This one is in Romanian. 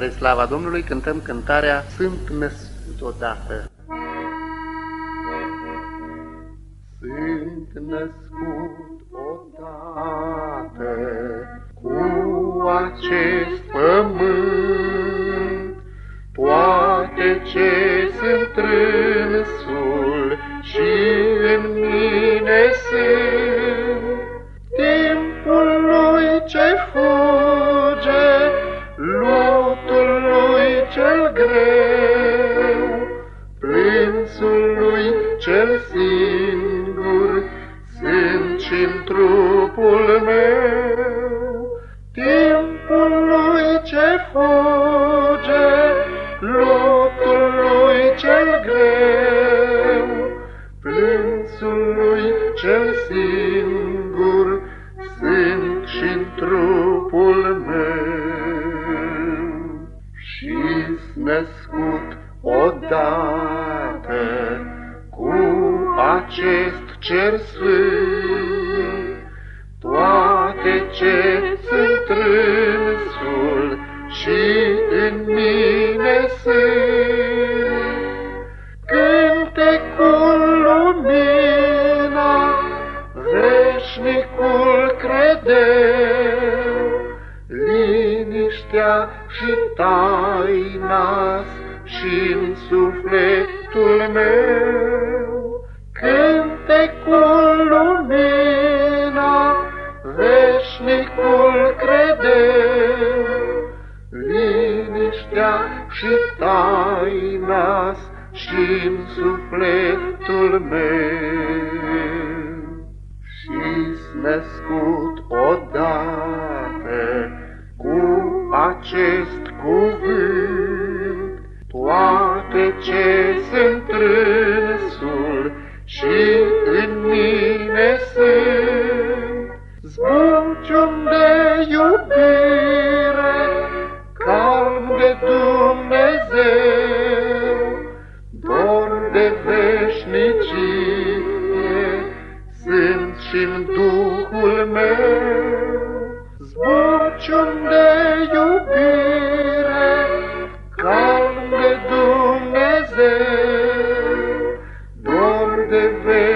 Spre slava Domnului cântăm cântarea Sunt născut odată. Sunt născut odată cu acest pământ, toate ce sunt rânsul și în mine sunt, timpul lui ce fuge, greu, plânsul lui cel singur, sunt și în trupul meu. Timpul lui ce fuge, lutul lui cel greu, plânsul lui cel singur, sunt și în trupul meu. Născut odată cu acest cer sfânt, toate ce sunt rânsul și în mine sunt. Cântecul lumina, veșnicul credeu, liniștea și taina și în sufletul meu. Cântecul lumina, veșnicul credeu, liniștea și taina și în sufletul meu. Și-s născut odată cu acest cuvânt, toate ce sunt rânsul și în mine sunt. Zbucium de iubire, calm de Dumnezeu, de veri.